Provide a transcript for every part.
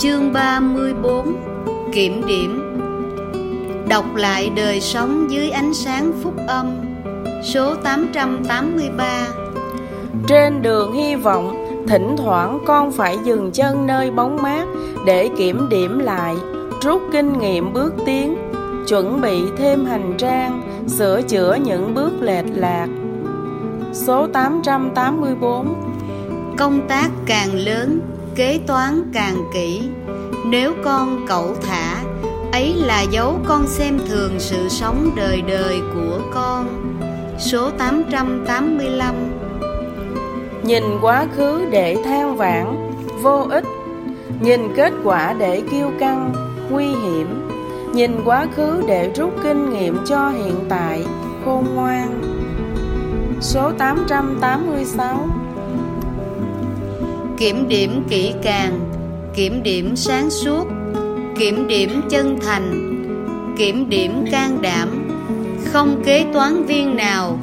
Chương 34 Kiểm điểm. Đọc lại đời sống dưới ánh sáng phúc âm. Số 883 Trên đường hy vọng Thỉnh thoảng con phải dừng chân nơi bóng mát Để kiểm điểm lại Rút kinh nghiệm bước tiến Chuẩn bị thêm hành trang Sửa chữa những bước lệch lạc. Số 884 Công tác càng lớn Kế toán càng kỹ. Nếu con cậu thả, Ấy là dấu con xem thường sự sống đời đời của con. Số 885 Nhìn quá khứ để than vãn, Vô ích. Nhìn kết quả để kiêu căng, Nguy hiểm. Nhìn quá khứ để rút kinh nghiệm cho hiện tại, Khôn ngoan. Số 886 Kiểm điểm kỹ càng. Kiểm điểm sáng suốt. Kiểm điểm chân thành. Kiểm điểm can đảm. Không kế toán viên nào.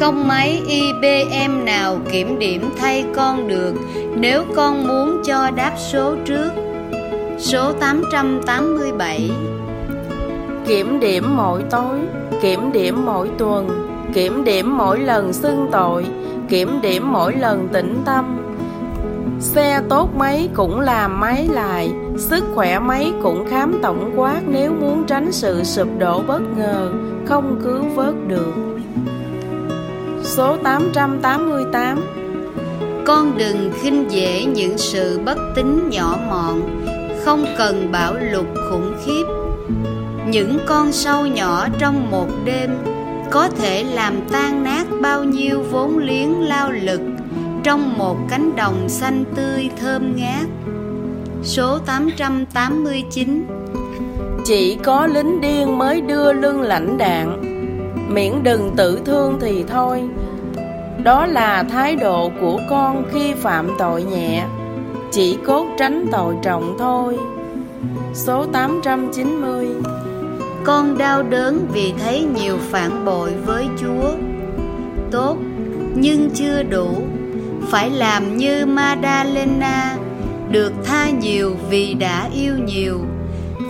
Không máy IBM nào kiểm điểm thay con được. Nếu con muốn cho đáp số trước. Số 887 Kiểm điểm mỗi tối. Kiểm điểm mỗi tuần. Kiểm điểm mỗi lần xưng tội. Kiểm điểm mỗi lần tĩnh tâm. Xe tốt mấy cũng làm máy lại, Sức khỏe mấy cũng khám tổng quát Nếu muốn tránh sự sụp đổ bất ngờ, Không cứu vớt được. Số 888 Con đừng khinh dễ những sự bất tín nhỏ mọn, Không cần bão lục khủng khiếp. Những con sâu nhỏ trong một đêm Có thể làm tan nát bao nhiêu vốn liếng lao lực trong một cánh đồng xanh tươi thơm ngát. Số 889 Chỉ có lính điên mới đưa lưng lãnh đạn. Miễn đừng tự thương thì thôi. Đó là thái độ của con khi phạm tội nhẹ. Chỉ cốt tránh tội trọng thôi. Số 890 Con đau đớn vì thấy nhiều phản bội với Chúa. Tốt, nhưng chưa đủ phải làm như Madalena, được tha nhiều vì đã yêu nhiều.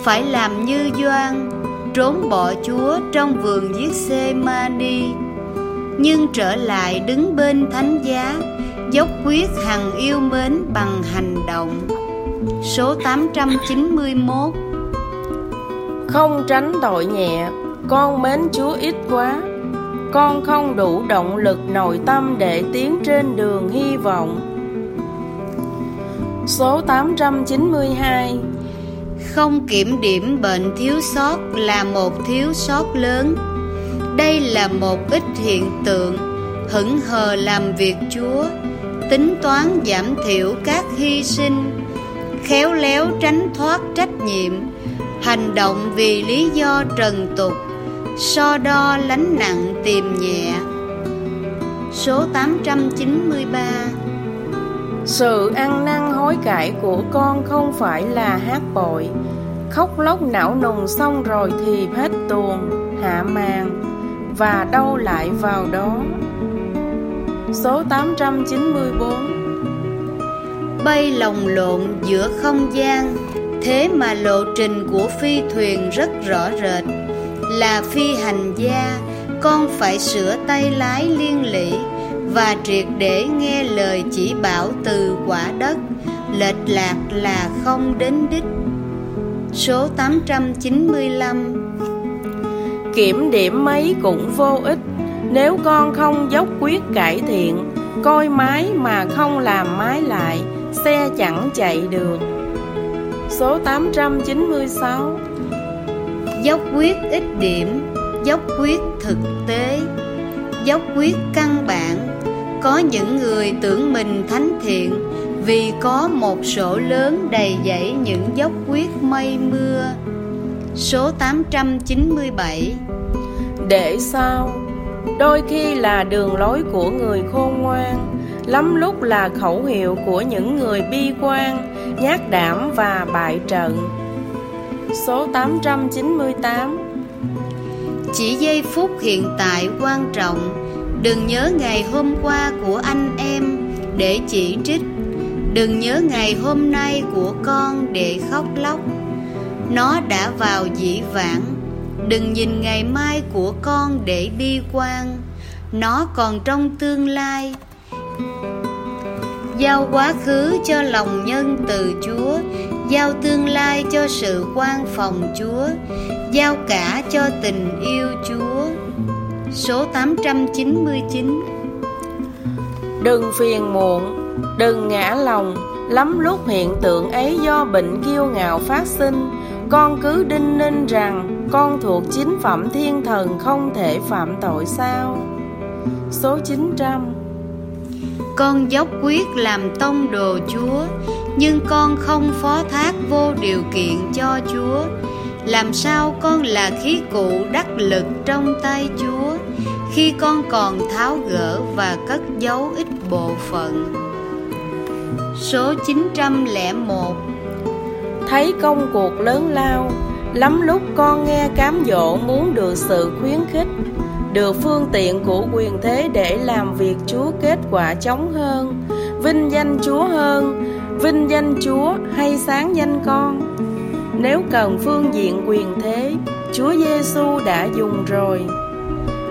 Phải làm như Doan trốn bỏ Chúa trong vườn giết xê mani nhưng trở lại đứng bên thánh giá, dốc quyết hằng yêu mến bằng hành động. Số 891 không tránh tội nhẹ, con mến Chúa ít quá con không đủ động lực nội tâm để tiến trên đường hy vọng. Số 892 Không kiểm điểm bệnh thiếu sót là một thiếu sót lớn. Đây là một ít hiện tượng, Hững hờ làm việc Chúa, Tính toán giảm thiểu các hy sinh, Khéo léo tránh thoát trách nhiệm, Hành động vì lý do trần tục. So đo lánh nặng tìm nhẹ. Số 893 Sự ăn năn hối cải của con không phải là hát bội. Khóc lóc não nùng xong rồi thì hết tuồng, hạ màn Và đâu lại vào đó. Số 894 Bay lồng lộn giữa không gian Thế mà lộ trình của phi thuyền rất rõ rệt là phi hành gia, con phải sửa tay lái liên lỉ và triệt để nghe lời chỉ bảo từ quả đất. Lệch lạc là không đến đích. Số 895 kiểm điểm mấy cũng vô ích. Nếu con không dốc quyết cải thiện, coi máy mà không làm máy lại, xe chẳng chạy được. Số 896 dốc quyết ít điểm, dốc quyết thực tế. Dốc quyết căn bản. Có những người tưởng mình thánh thiện, vì có một sổ lớn đầy dẫy những dốc quyết mây mưa. Số 897 để sao? Đôi khi là đường lối của người khôn ngoan, lắm lúc là khẩu hiệu của những người bi quan, nhát đảm và bại trận số 898 Chỉ giây phút hiện tại quan trọng. Đừng nhớ ngày hôm qua của anh em Để chỉ trích. Đừng nhớ ngày hôm nay của con để khóc lóc. Nó đã vào dĩ vãng. Đừng nhìn ngày mai của con để bi quan. Nó còn trong tương lai. Giao quá khứ cho lòng nhân từ Chúa. Giao tương lai cho sự quan phòng Chúa Giao cả cho tình yêu Chúa. Số 899 Đừng phiền muộn, đừng ngã lòng Lắm lúc hiện tượng ấy do bệnh kiêu ngạo phát sinh. Con cứ đinh ninh rằng Con thuộc chính phẩm thiên thần không thể phạm tội sao? Số 900 con dốc quyết làm tông đồ Chúa, Nhưng con không phó thác vô điều kiện cho Chúa. Làm sao con là khí cụ đắc lực trong tay Chúa, Khi con còn tháo gỡ và cất giấu ít bộ phận? Số 901 Thấy công cuộc lớn lao, Lắm lúc con nghe cám dỗ muốn được sự khuyến khích. Được phương tiện của quyền thế để làm việc Chúa kết quả chống hơn, Vinh danh Chúa hơn, Vinh danh Chúa hay sáng danh con. Nếu cần phương diện quyền thế, Chúa Giêsu đã dùng rồi.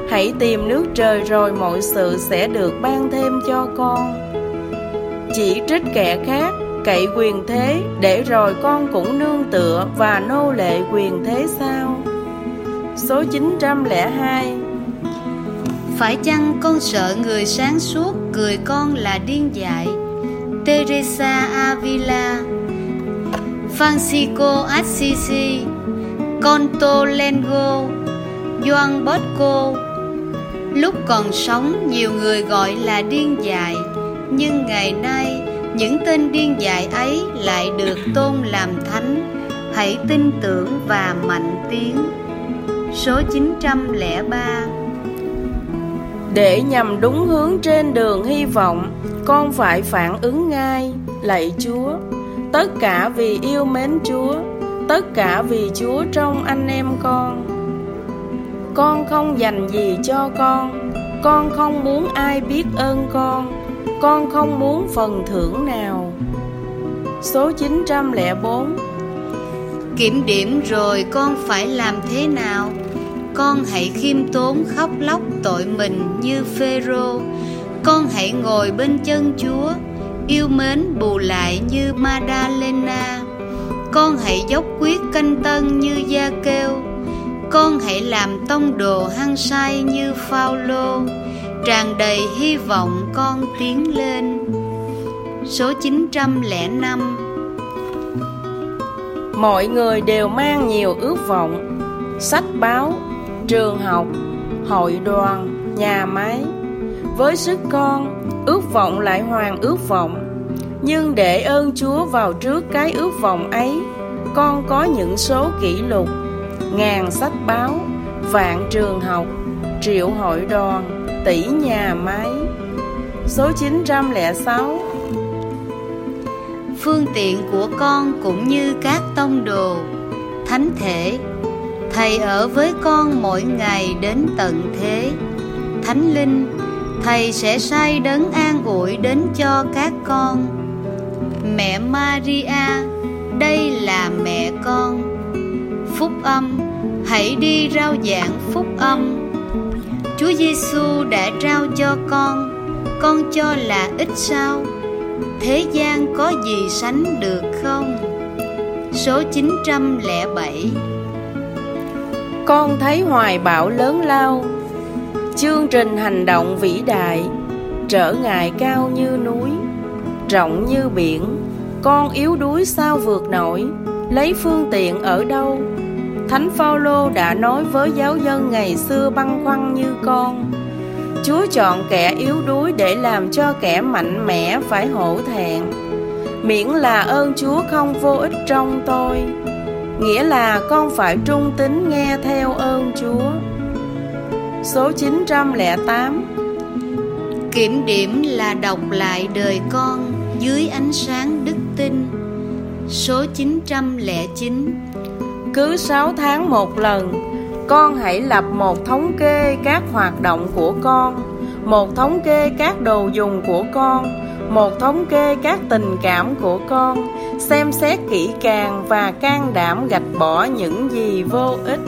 Hãy tìm nước trời rồi mọi sự sẽ được ban thêm cho con. Chỉ trích kẻ khác, cậy quyền thế để rồi con cũng nương tựa và nô lệ quyền thế sao? Số 902 phải chăng con sợ người sáng suốt cười con là điên dại? Teresa Avila, Francisco Assisi Conto Lengo Doan Bosco. Lúc còn sống, nhiều người gọi là điên dại. Nhưng ngày nay, những tên điên dại ấy lại được tôn làm thánh. Hãy tin tưởng và mạnh tiếng. Số 903 để nhằm đúng hướng trên đường hy vọng, Con phải phản ứng ngay, Lạy Chúa. Tất cả vì yêu mến Chúa, Tất cả vì Chúa trong anh em con. Con không dành gì cho con Con không muốn ai biết ơn con con không muốn phần thưởng nào. Số 904 Kiểm điểm rồi con phải làm thế nào? Con hãy khiêm tốn khóc lóc tội mình như Phêrô. Con hãy ngồi bên chân Chúa Yêu mến bù lại như Madalena Con hãy dốc quyết canh tân như Gia Kêu Con hãy làm tông đồ hăng say như Phaolô tràn đầy hy vọng con tiến lên. Số 905 Mọi người đều mang nhiều ước vọng. Sách báo, trường học, hội đoàn, nhà máy. Với sức con, ước vọng lại hoàn ước vọng. Nhưng để ơn Chúa vào trước cái ước vọng ấy Con có những số kỷ lục Ngàn sách báo, vạn trường học, triệu hội đoàn tỷ nhà máy. Số 906 Phương tiện của con cũng như các tông đồ Thánh thể Thầy ở với con mỗi ngày đến tận thế. Thánh linh, Thầy sẽ sai đấng an ủi đến cho các con. Mẹ Maria, Đây là mẹ con. Phúc âm, Hãy đi rao giảng phúc âm. Chúa Giêsu đã trao cho con Con cho là ít sao? Thế gian có gì sánh được không? Số 907 con thấy hoài bão lớn lao. Chương trình hành động vĩ đại, Trở ngại cao như núi, Rộng như biển. Con yếu đuối sao vượt nổi, Lấy phương tiện ở đâu? Thánh Phaolô đã nói với giáo dân ngày xưa băn khoăn như con. Chúa chọn kẻ yếu đuối để làm cho kẻ mạnh mẽ phải hổ thẹn. Miễn là ơn Chúa không vô ích trong tôi. Nghĩa là con phải trung tín nghe theo ơn Chúa. Số 908 Kiểm điểm là đọc lại đời con dưới ánh sáng đức tin. Số 909 cứ 6 tháng một lần con hãy lập một thống kê các hoạt động của con một thống kê các đồ dùng của con một thống kê các tình cảm của con xem xét kỹ càng và can đảm gạch bỏ những gì vô ích.